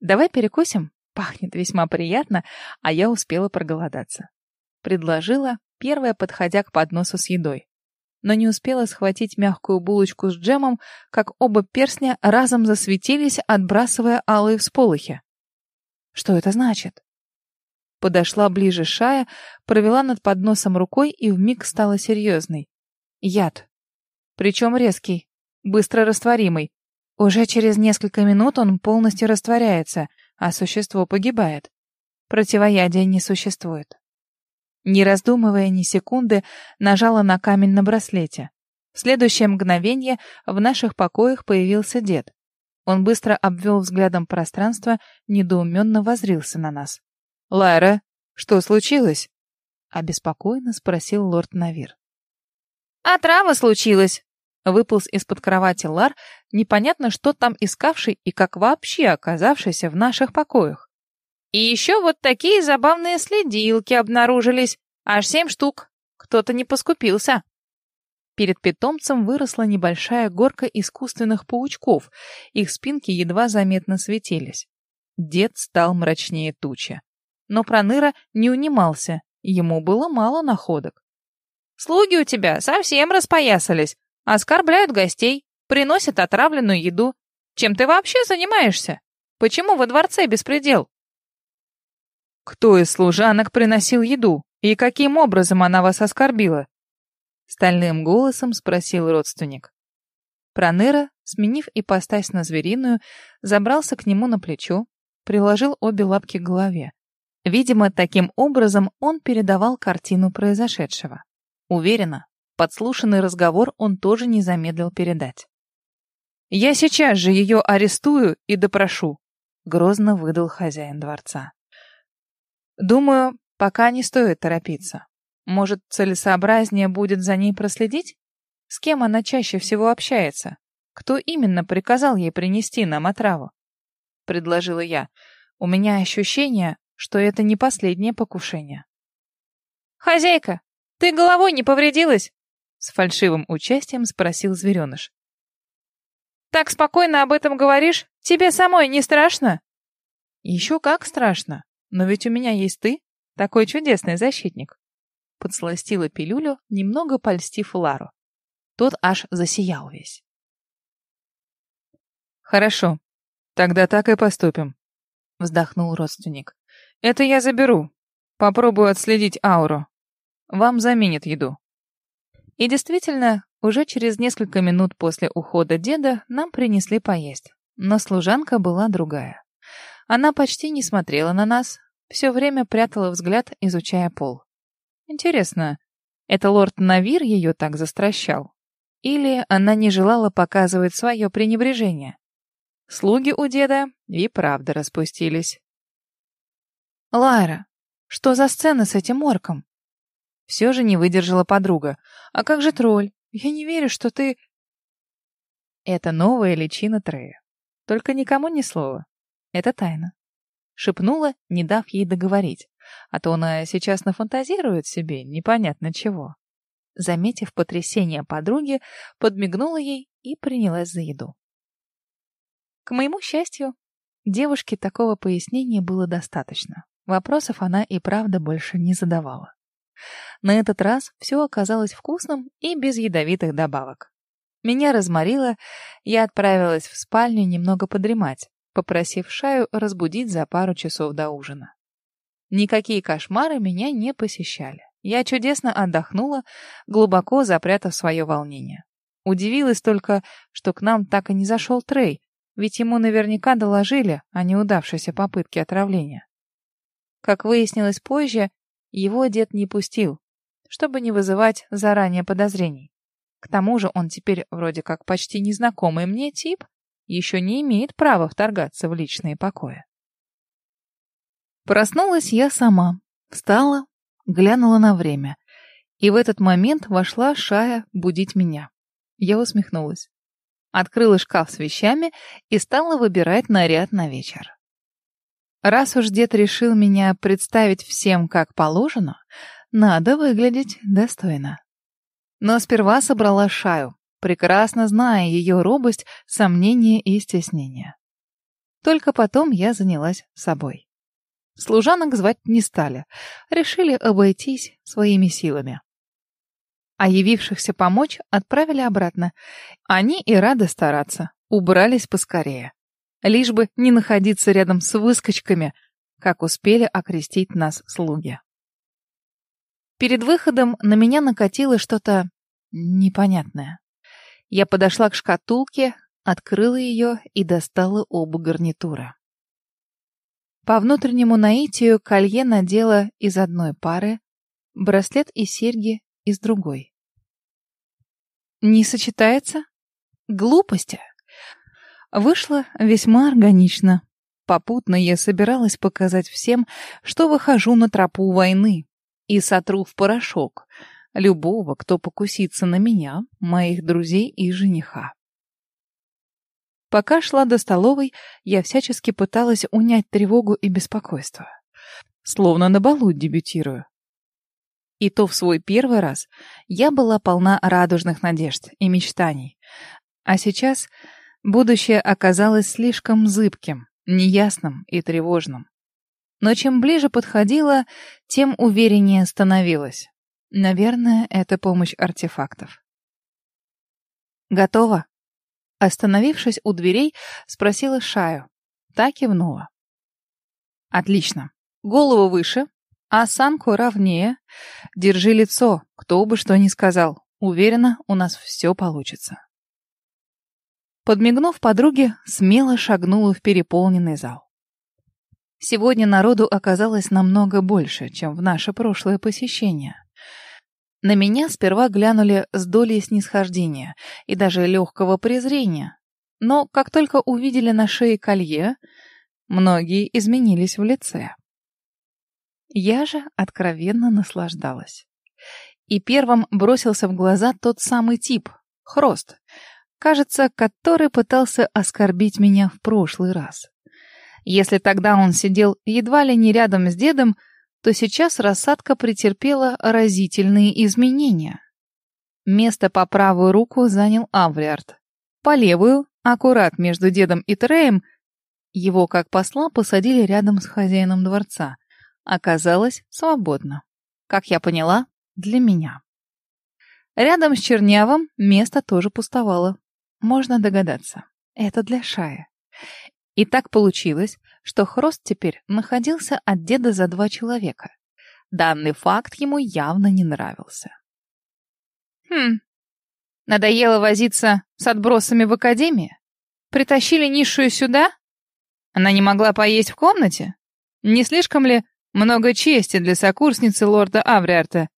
Давай перекусим? Пахнет весьма приятно, а я успела проголодаться. Предложила, первая подходя к подносу с едой. Но не успела схватить мягкую булочку с джемом, как оба перстня разом засветились, отбрасывая алые всполохи. Что это значит? Подошла ближе Шая, провела над подносом рукой и вмиг стала серьезной. Яд. Причем резкий, быстро растворимый. Уже через несколько минут он полностью растворяется, а существо погибает. Противоядия не существует. Не раздумывая ни секунды, нажала на камень на браслете. В следующее мгновение в наших покоях появился дед. Он быстро обвел взглядом пространство, недоуменно возрился на нас. «Лайра, что случилось?» — обеспокоенно спросил лорд Навир. «А трава случилась!» Выполз из-под кровати Лар, непонятно что там искавший и как вообще оказавшийся в наших покоях. «И еще вот такие забавные следилки обнаружились. Аж семь штук. Кто-то не поскупился». Перед питомцем выросла небольшая горка искусственных паучков, их спинки едва заметно светились. Дед стал мрачнее тучи. Но Проныра не унимался, ему было мало находок. «Слуги у тебя совсем распоясались, оскорбляют гостей, приносят отравленную еду. Чем ты вообще занимаешься? Почему во дворце беспредел?» «Кто из служанок приносил еду? И каким образом она вас оскорбила?» Стальным голосом спросил родственник. Проныра, сменив ипостась на звериную, забрался к нему на плечо, приложил обе лапки к голове. Видимо, таким образом он передавал картину произошедшего. Уверена, подслушанный разговор он тоже не замедлил передать. «Я сейчас же ее арестую и допрошу», — грозно выдал хозяин дворца. «Думаю, пока не стоит торопиться. Может, целесообразнее будет за ней проследить? С кем она чаще всего общается? Кто именно приказал ей принести нам отраву?» — предложила я. «У меня ощущение, что это не последнее покушение. «Хозяйка, ты головой не повредилась?» С фальшивым участием спросил звереныш. «Так спокойно об этом говоришь? Тебе самой не страшно?» «Еще как страшно. Но ведь у меня есть ты, такой чудесный защитник». Подсластила пилюлю, немного польстив Лару. Тот аж засиял весь. «Хорошо, тогда так и поступим», — вздохнул родственник. Это я заберу. Попробую отследить ауру. Вам заменят еду. И действительно, уже через несколько минут после ухода деда нам принесли поесть. Но служанка была другая. Она почти не смотрела на нас, все время прятала взгляд, изучая пол. Интересно, это лорд Навир ее так застращал? Или она не желала показывать свое пренебрежение? Слуги у деда и правда распустились. «Лайра, что за сцена с этим орком?» Все же не выдержала подруга. «А как же тролль? Я не верю, что ты...» «Это новая личина Трея. Только никому ни слова. Это тайна». Шепнула, не дав ей договорить. А то она сейчас нафантазирует себе непонятно чего. Заметив потрясение подруги, подмигнула ей и принялась за еду. К моему счастью, девушке такого пояснения было достаточно. Вопросов она и правда больше не задавала. На этот раз все оказалось вкусным и без ядовитых добавок. Меня разморило, я отправилась в спальню немного подремать, попросив Шаю разбудить за пару часов до ужина. Никакие кошмары меня не посещали. Я чудесно отдохнула, глубоко запрятав свое волнение. Удивилась только, что к нам так и не зашел Трей, ведь ему наверняка доложили о неудавшейся попытке отравления. Как выяснилось позже, его дед не пустил, чтобы не вызывать заранее подозрений. К тому же он теперь вроде как почти незнакомый мне тип, еще не имеет права вторгаться в личные покои. Проснулась я сама, встала, глянула на время, и в этот момент вошла Шая будить меня. Я усмехнулась. Открыла шкаф с вещами и стала выбирать наряд на вечер. Раз уж дед решил меня представить всем как положено, надо выглядеть достойно. Но сперва собрала Шаю, прекрасно зная ее робость, сомнения и стеснения. Только потом я занялась собой. Служанок звать не стали, решили обойтись своими силами. А явившихся помочь отправили обратно. Они и рады стараться, убрались поскорее. Лишь бы не находиться рядом с выскочками, как успели окрестить нас слуги. Перед выходом на меня накатило что-то непонятное. Я подошла к шкатулке, открыла ее и достала оба гарнитура. По внутреннему наитию колье надела из одной пары, браслет и серьги из другой. Не сочетается? Глупости. Вышло весьма органично. Попутно я собиралась показать всем, что выхожу на тропу войны и сотру в порошок любого, кто покусится на меня, моих друзей и жениха. Пока шла до столовой, я всячески пыталась унять тревогу и беспокойство. Словно на балу дебютирую. И то в свой первый раз я была полна радужных надежд и мечтаний. А сейчас будущее оказалось слишком зыбким, неясным и тревожным. Но чем ближе подходила, тем увереннее становилась. Наверное, это помощь артефактов. «Готово?» Остановившись у дверей, спросила Шаю. Та кивнула. «Отлично. Голову выше, осанку ровнее. Держи лицо, кто бы что ни сказал. Уверена, у нас все получится». Подмигнув подруге, смело шагнула в переполненный зал. Сегодня народу оказалось намного больше, чем в наше прошлое посещение. На меня сперва глянули с долей снисхождения и даже легкого презрения. Но как только увидели на шее колье, многие изменились в лице. Я же откровенно наслаждалась. И первым бросился в глаза тот самый тип — Хрост, кажется, который пытался оскорбить меня в прошлый раз. Если тогда он сидел едва ли не рядом с дедом, то сейчас рассадка претерпела разительные изменения. Место по правую руку занял Авриард. По левую, аккурат между дедом и Треем, его как посла посадили рядом с хозяином дворца. Оказалось свободно. Как я поняла, для меня. Рядом с Чернявым место тоже пустовало. Можно догадаться, это для Шая. И так получилось, что Хрост теперь находился от деда за два человека. Данный факт ему явно не нравился. Хм, надоело возиться с отбросами в академии? Притащили низшую сюда? Она не могла поесть в комнате? Не слишком ли много чести для сокурсницы лорда Авриарта?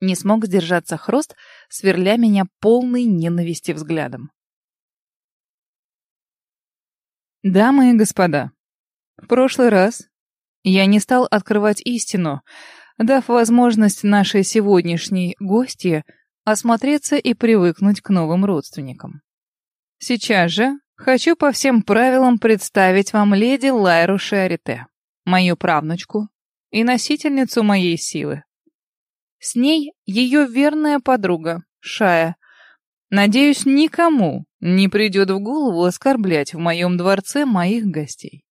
Не смог сдержаться Хрост, сверля меня полной ненависти взглядом. Дамы и господа, в прошлый раз я не стал открывать истину, дав возможность нашей сегодняшней гости осмотреться и привыкнуть к новым родственникам. Сейчас же хочу по всем правилам представить вам леди Лайру Шиарите, мою правнучку и носительницу моей силы. С ней ее верная подруга, Шая. Надеюсь, никому не придет в голову оскорблять в моем дворце моих гостей.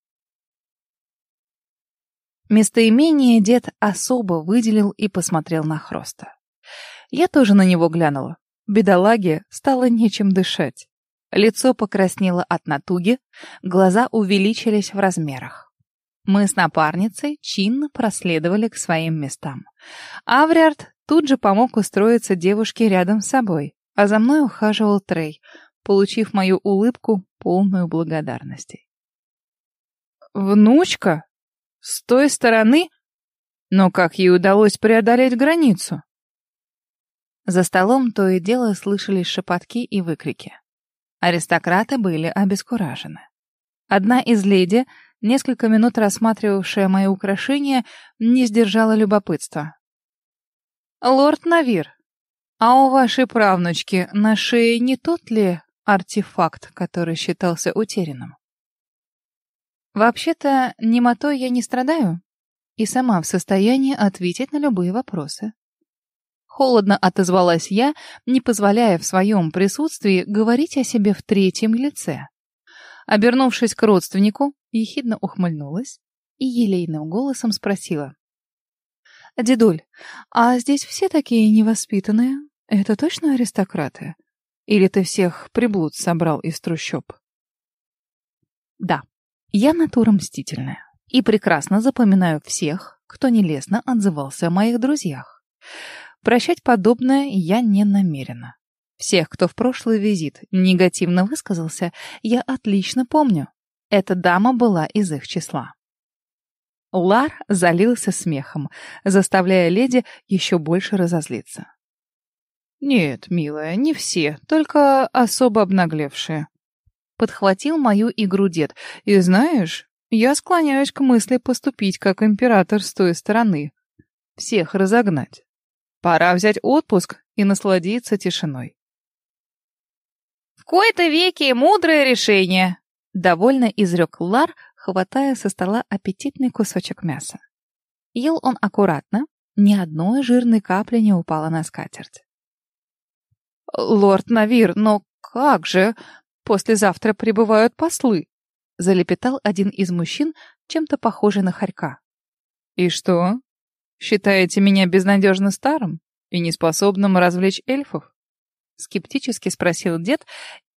Местоимение дед особо выделил и посмотрел на Хроста. Я тоже на него глянула. Бедолаге стало нечем дышать. Лицо покраснело от натуги, глаза увеличились в размерах. Мы с напарницей чинно проследовали к своим местам. Авриард тут же помог устроиться девушке рядом с собой, а за мной ухаживал Трей, получив мою улыбку, полную благодарности. «Внучка? С той стороны? Но как ей удалось преодолеть границу?» За столом то и дело слышались шепотки и выкрики. Аристократы были обескуражены. Одна из леди, несколько минут рассматривавшая мои украшения, не сдержала любопытства. «Лорд Навир, а у вашей правнучки на шее не тот ли артефакт, который считался утерянным. Вообще-то, немотой я не страдаю и сама в состоянии ответить на любые вопросы. Холодно отозвалась я, не позволяя в своем присутствии говорить о себе в третьем лице. Обернувшись к родственнику, ехидно ухмыльнулась и елейным голосом спросила. «Дедуль, а здесь все такие невоспитанные? Это точно аристократы? Или ты всех приблуд собрал из трущоб?» «Да, я натура мстительная и прекрасно запоминаю всех, кто нелестно отзывался о моих друзьях. Прощать подобное я не намерена. Всех, кто в прошлый визит негативно высказался, я отлично помню. Эта дама была из их числа. Лар залился смехом, заставляя леди еще больше разозлиться. «Нет, милая, не все, только особо обнаглевшие». Подхватил мою игру дед. «И знаешь, я склоняюсь к мысли поступить как император с той стороны. Всех разогнать. Пора взять отпуск и насладиться тишиной кои-то веки мудрое решение!» Довольно изрек Лар, хватая со стола аппетитный кусочек мяса. Ел он аккуратно, ни одной жирной капли не упало на скатерть. «Лорд Навир, но как же? Послезавтра прибывают послы!» Залепетал один из мужчин, чем-то похожий на хорька. «И что? Считаете меня безнадежно старым и неспособным развлечь эльфов?» Скептически спросил дед.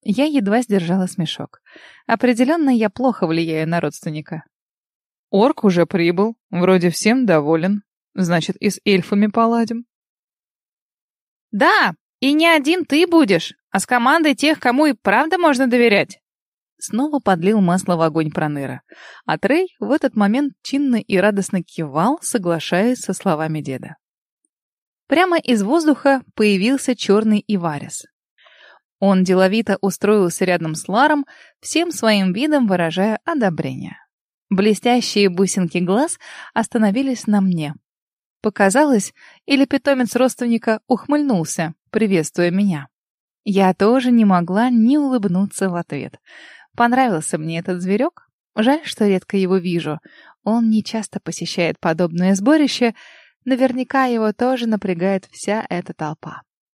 Я едва сдержала смешок. Определенно, я плохо влияю на родственника. Орк уже прибыл, вроде всем доволен. Значит, и с эльфами поладим. Да, и не один ты будешь, а с командой тех, кому и правда можно доверять. Снова подлил масло в огонь Проныра. А Трей в этот момент чинно и радостно кивал, соглашаясь со словами деда. Прямо из воздуха появился черный Иварис. Он деловито устроился рядом с Ларом, всем своим видом выражая одобрение. Блестящие бусинки глаз остановились на мне. Показалось, или питомец родственника ухмыльнулся, приветствуя меня. Я тоже не могла не улыбнуться в ответ. Понравился мне этот зверек. Жаль, что редко его вижу. Он не часто посещает подобное сборище, Наверняка его тоже напрягает вся эта толпа.